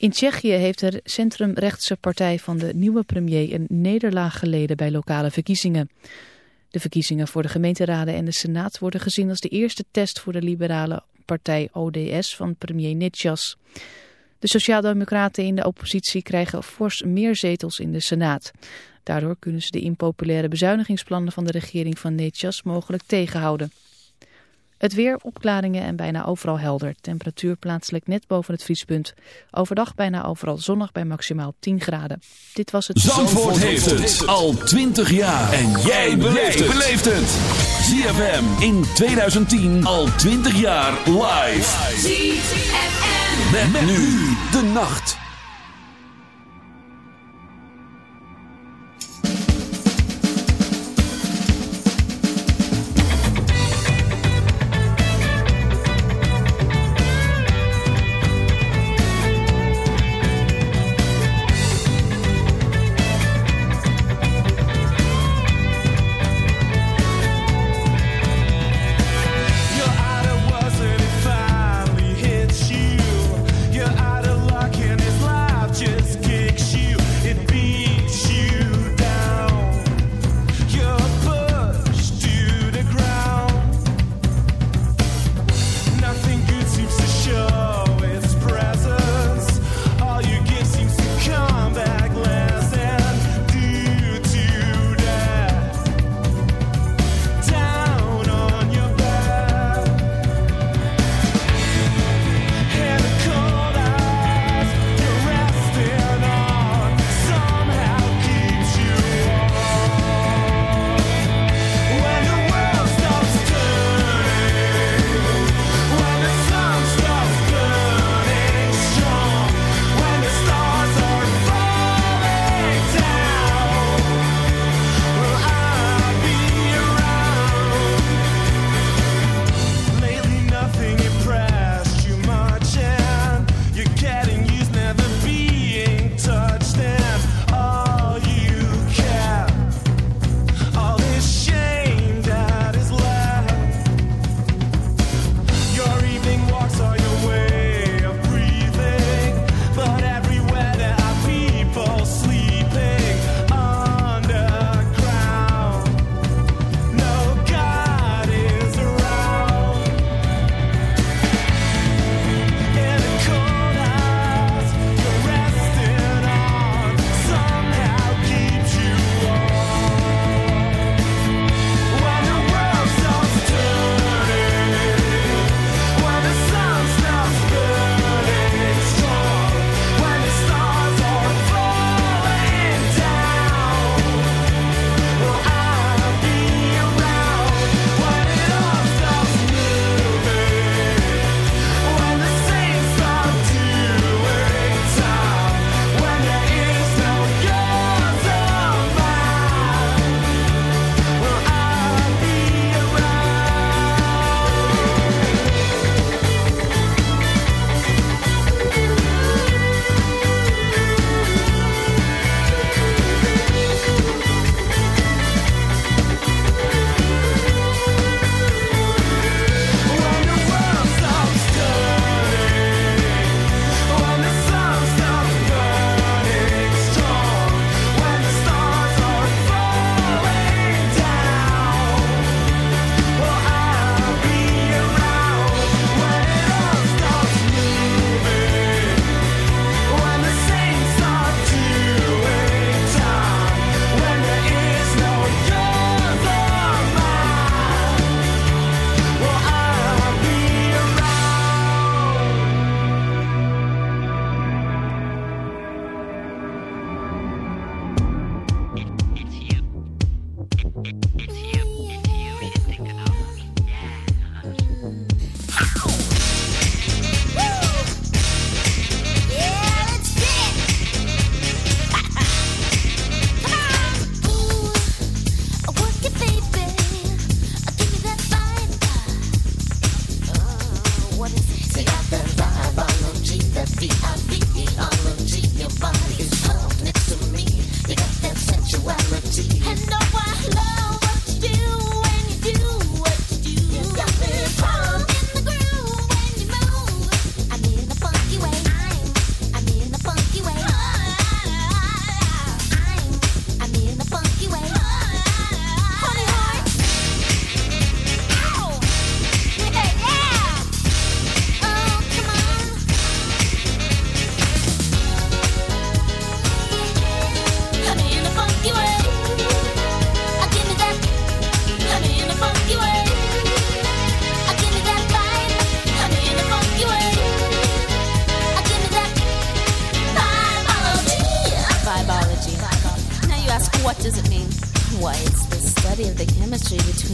In Tsjechië heeft de centrumrechtse partij van de nieuwe premier een nederlaag geleden bij lokale verkiezingen. De verkiezingen voor de gemeenteraden en de senaat worden gezien als de eerste test voor de liberale partij ODS van premier Nitschas. De sociaaldemocraten in de oppositie krijgen fors meer zetels in de senaat. Daardoor kunnen ze de impopulaire bezuinigingsplannen van de regering van Nitschas mogelijk tegenhouden. Het weer, opklaringen en bijna overal helder. Temperatuur plaatselijk net boven het vriespunt. Overdag bijna overal zonnig bij maximaal 10 graden. Dit was het... Zandvoort, Zandvoort heeft het al 20 jaar. En jij beleeft het. ZFM in 2010 al 20 jaar live. ZFM. Met, met nu de nacht.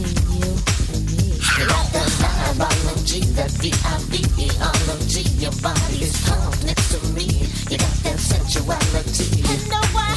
between you and me. I got the biology, that V-I-V-E-R-O-G. Your body is calm next to me. You got that sensuality. You know why?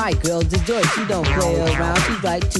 my girl, the she don't play around. She's like two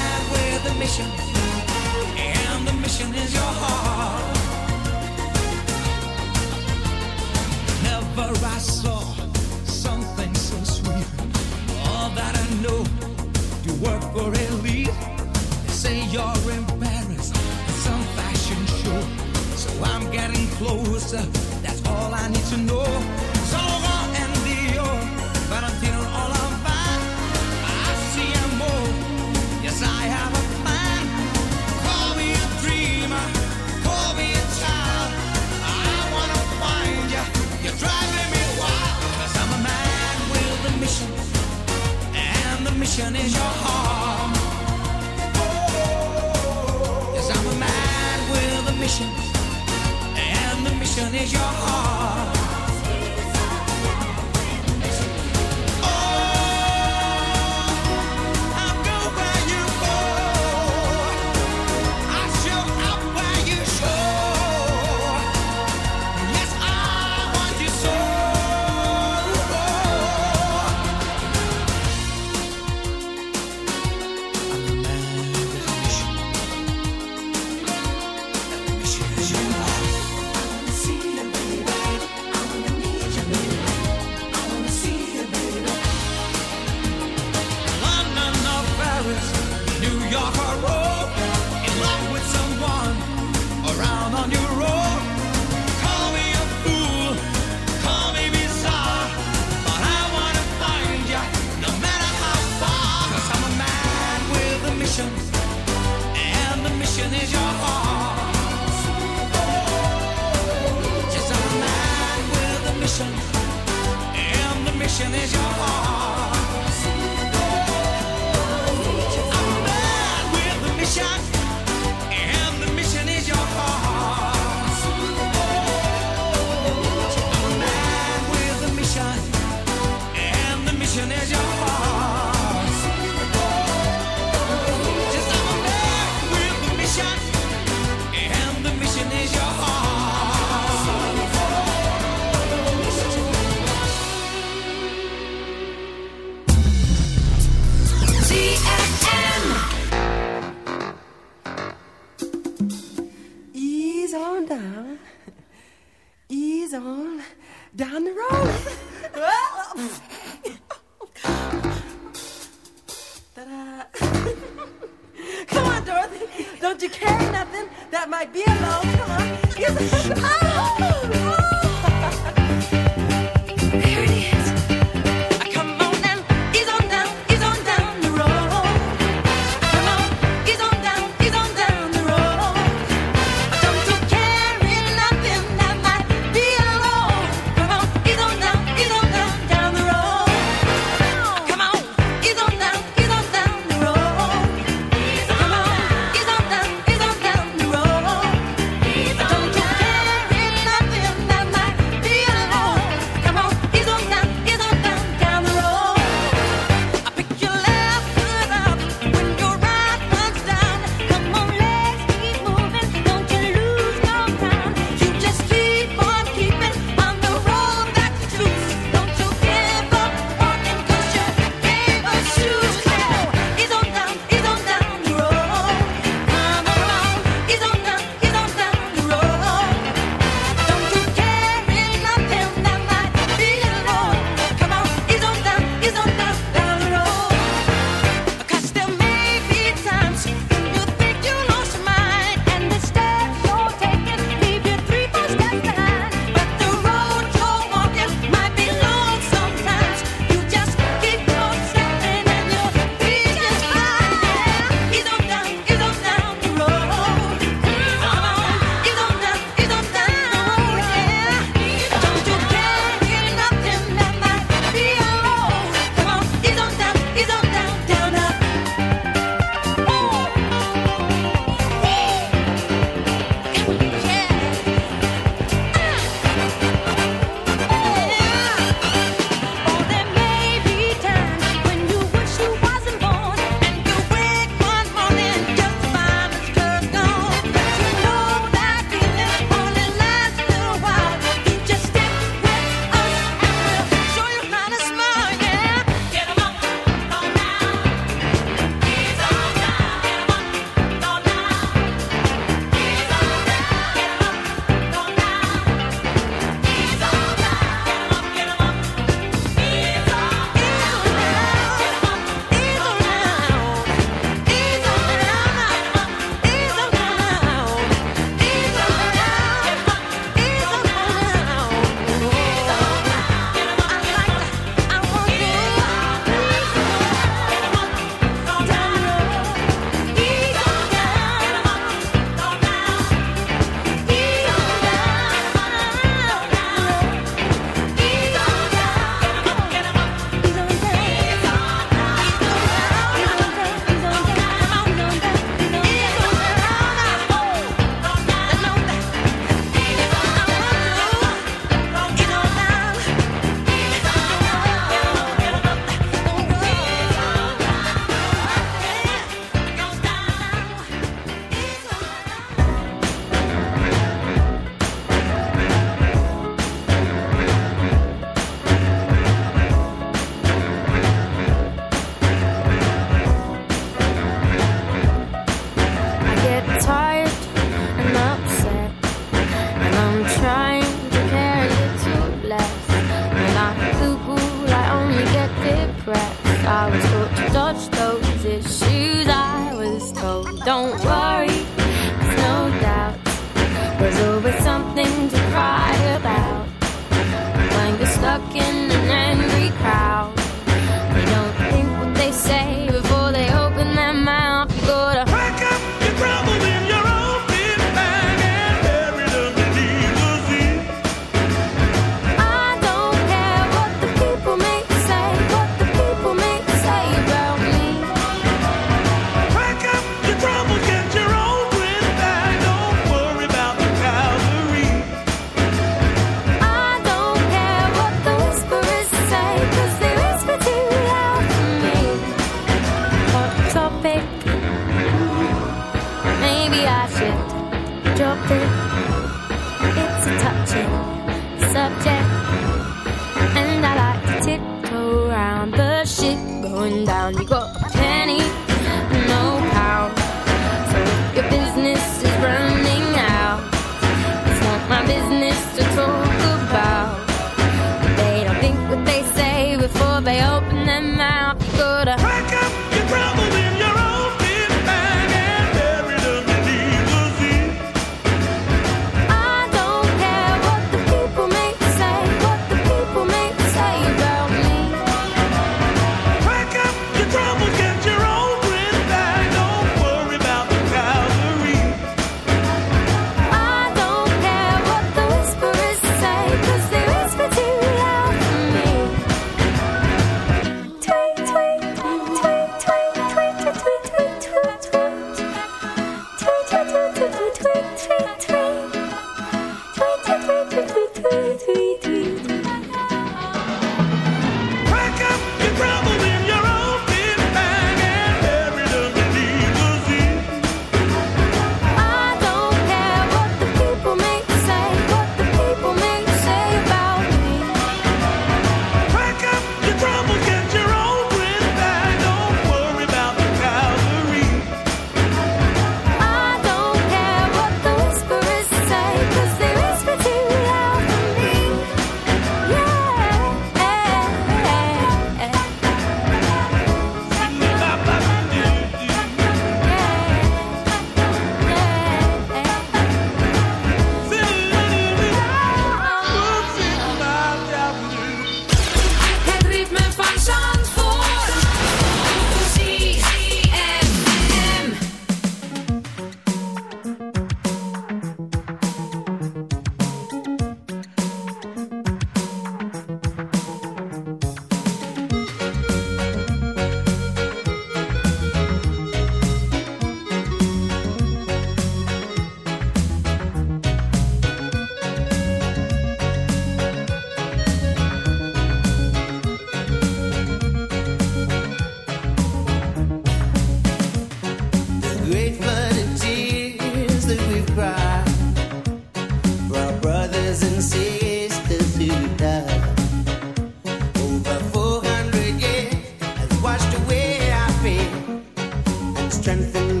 Strength.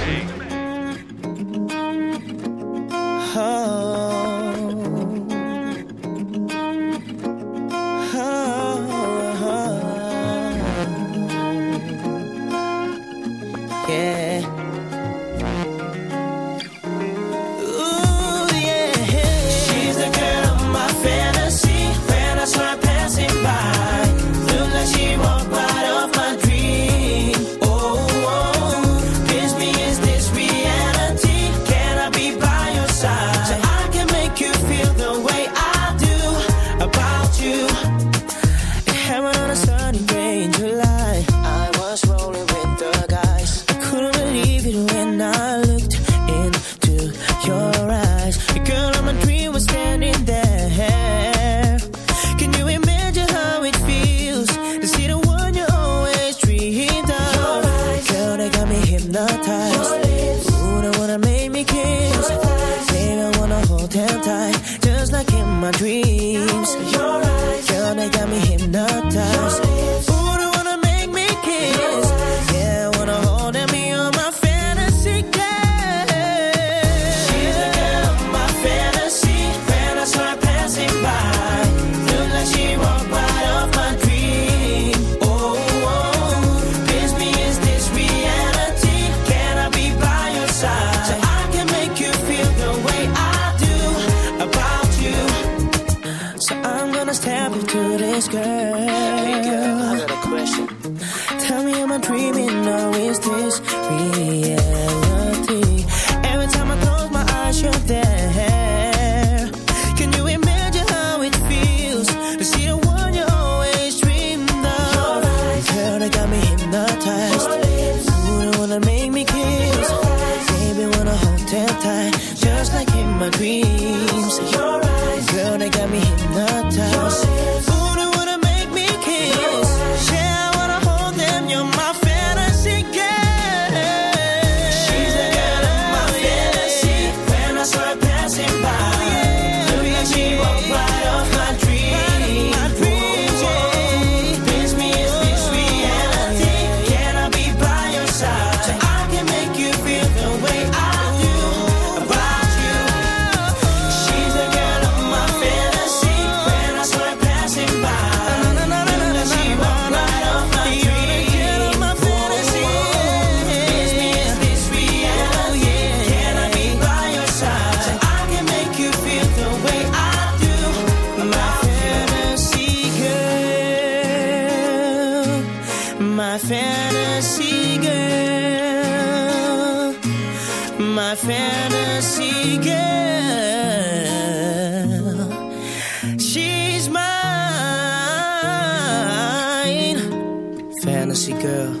my dreams. Your eyes, girl, they got me hypnotized. my fantasy girl, my fantasy girl. She's mine, fantasy girl.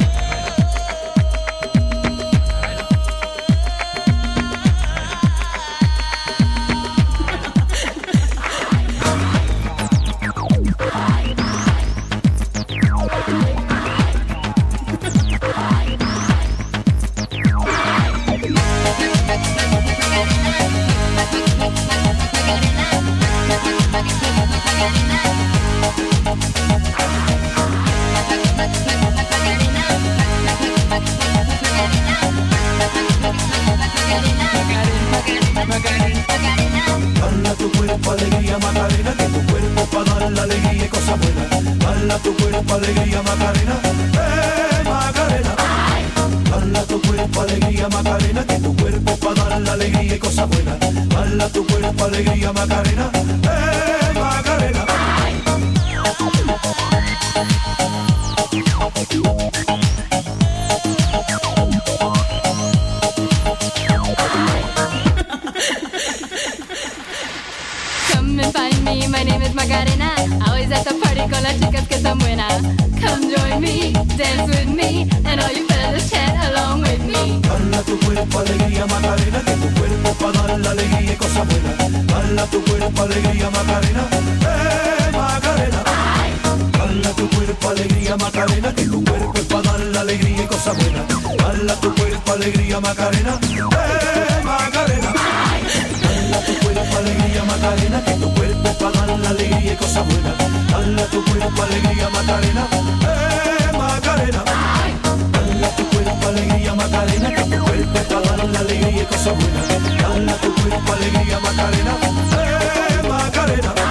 Macarena, alegría Macarena, que tu cuerpo es para dar la alegría y cosas buenas. Dala tu cuerpo alegría Macarena, eh Macarena. Dala tu cuerpo alegría Macarena, que tu cuerpo es para dar la alegría y cosas buenas. Dala tu cuerpo alegría Macarena, eh Macarena. Dala tu cuerpo alegría Macarena, que tu cuerpo es para dar la alegría y cosas buenas. Dala tu cuerpo alegría Macarena, eh Macarena.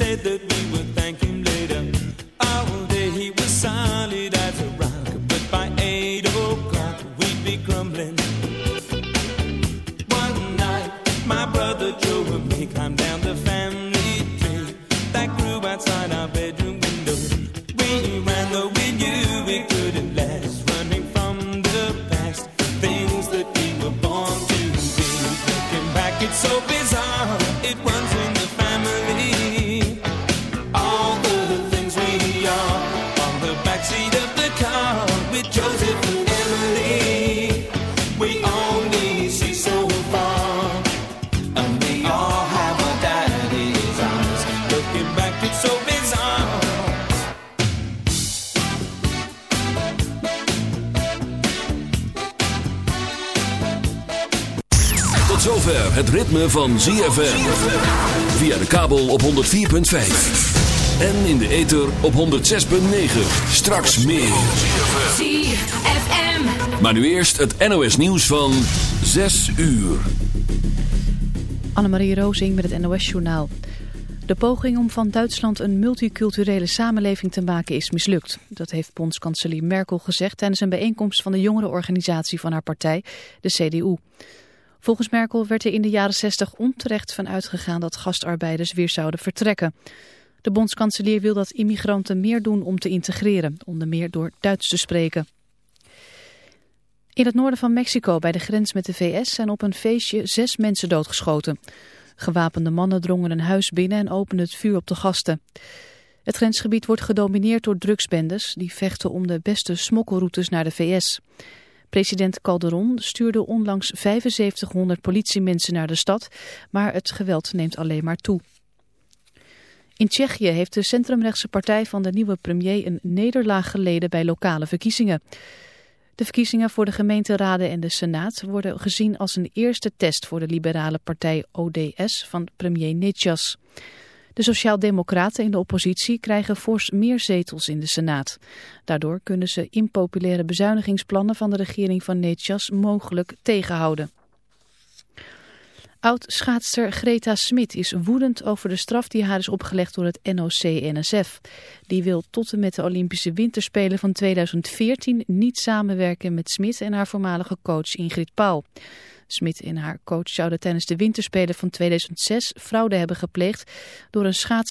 said that Tot zover het ritme van ZFM. Via de kabel op 104.5. En in de ether op 106.9. Straks meer. ZFM. Maar nu eerst het NOS nieuws van 6 uur. Annemarie Rozing met het NOS-journaal. De poging om van Duitsland een multiculturele samenleving te maken is mislukt. Dat heeft bondskanselier Merkel gezegd tijdens een bijeenkomst van de jongerenorganisatie van haar partij, de CDU. Volgens Merkel werd er in de jaren 60 onterecht van uitgegaan dat gastarbeiders weer zouden vertrekken. De bondskanselier wil dat immigranten meer doen om te integreren, onder meer door Duits te spreken. In het noorden van Mexico, bij de grens met de VS, zijn op een feestje zes mensen doodgeschoten. Gewapende mannen drongen een huis binnen en openden het vuur op de gasten. Het grensgebied wordt gedomineerd door drugsbendes die vechten om de beste smokkelroutes naar de VS. President Calderon stuurde onlangs 7500 politiemensen naar de stad, maar het geweld neemt alleen maar toe. In Tsjechië heeft de centrumrechtse partij van de nieuwe premier een nederlaag geleden bij lokale verkiezingen. De verkiezingen voor de gemeenteraden en de senaat worden gezien als een eerste test voor de liberale partij ODS van premier Nitschas. De sociaaldemocraten in de oppositie krijgen fors meer zetels in de senaat. Daardoor kunnen ze impopulaire bezuinigingsplannen van de regering van Nitschas mogelijk tegenhouden. Oud-schaatster Greta Smit is woedend over de straf die haar is opgelegd door het NOC-NSF. Die wil tot en met de Olympische Winterspelen van 2014 niet samenwerken met Smit en haar voormalige coach Ingrid Paul. Smit en haar coach zouden tijdens de Winterspelen van 2006 fraude hebben gepleegd door een schaats